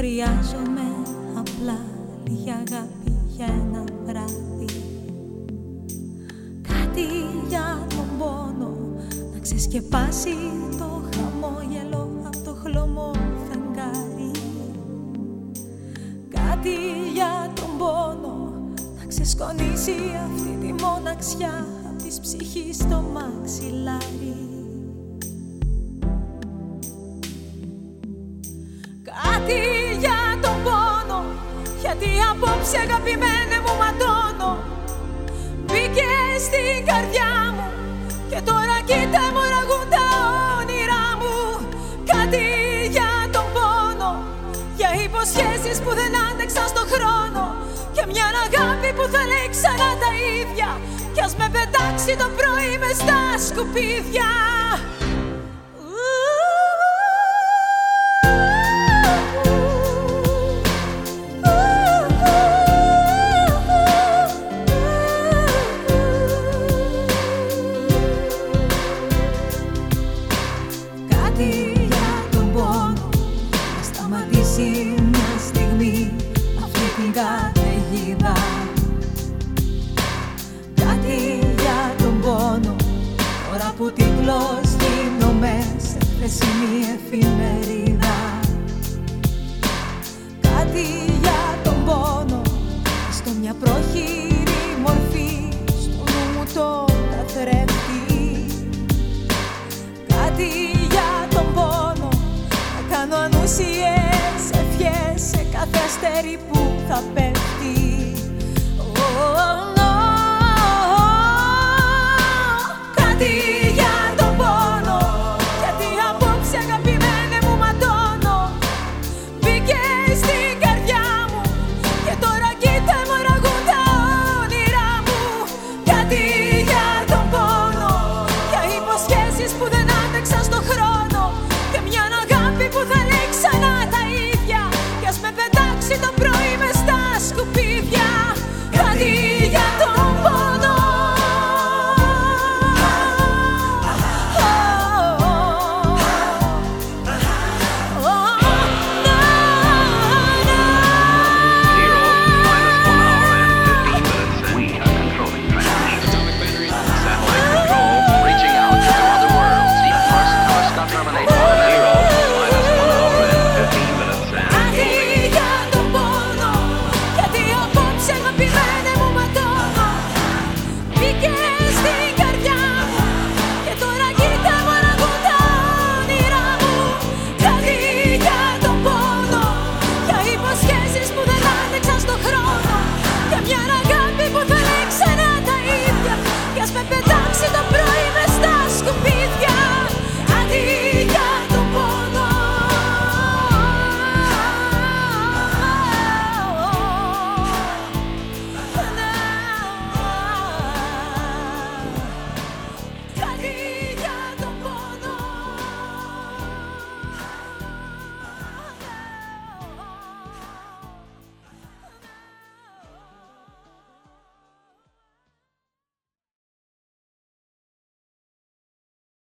Χρειάζομαι απλά λίγη αγάπη για ένα βράδυ. Κάτι για τον πόνο. Να ξεσκεπάσει το χαμόγελο από το χλωμό φεγγάρι. Κάτι για τον πόνο. Να ξεσκονίσει αυτή τη μοναξιά από της ψυχής στο μαξιλάρι Γιατί απόψε αγαπημένε μου ματώνω. Μπήκε στην καρδιά μου Και τώρα κοίτα μοραγούν τα όνειρά μου. Κάτι για τον πόνο Για υποσχέσεις που δεν άντεξαν στο χρόνο. Και μια αγάπη που θα λέει ξανά τα ίδια. Κι ας με πετάξει το πρωί μες στα σκουπίδια καταιγίδα Κάτι για τον πόνο. Τώρα που τίτλος γίνομαι Σε χθεσινή εφημερίδα. Κάτι για τον πόνο. Στο μια πρόχειρη μορφή Στο νου μου το καθρέφτη. Κάτι για τον πόνο. Να κάνω ανούσιες ευχές Σε κάθε αστέρι που θα πέφτει που δεν άντεξαν στο χρόνο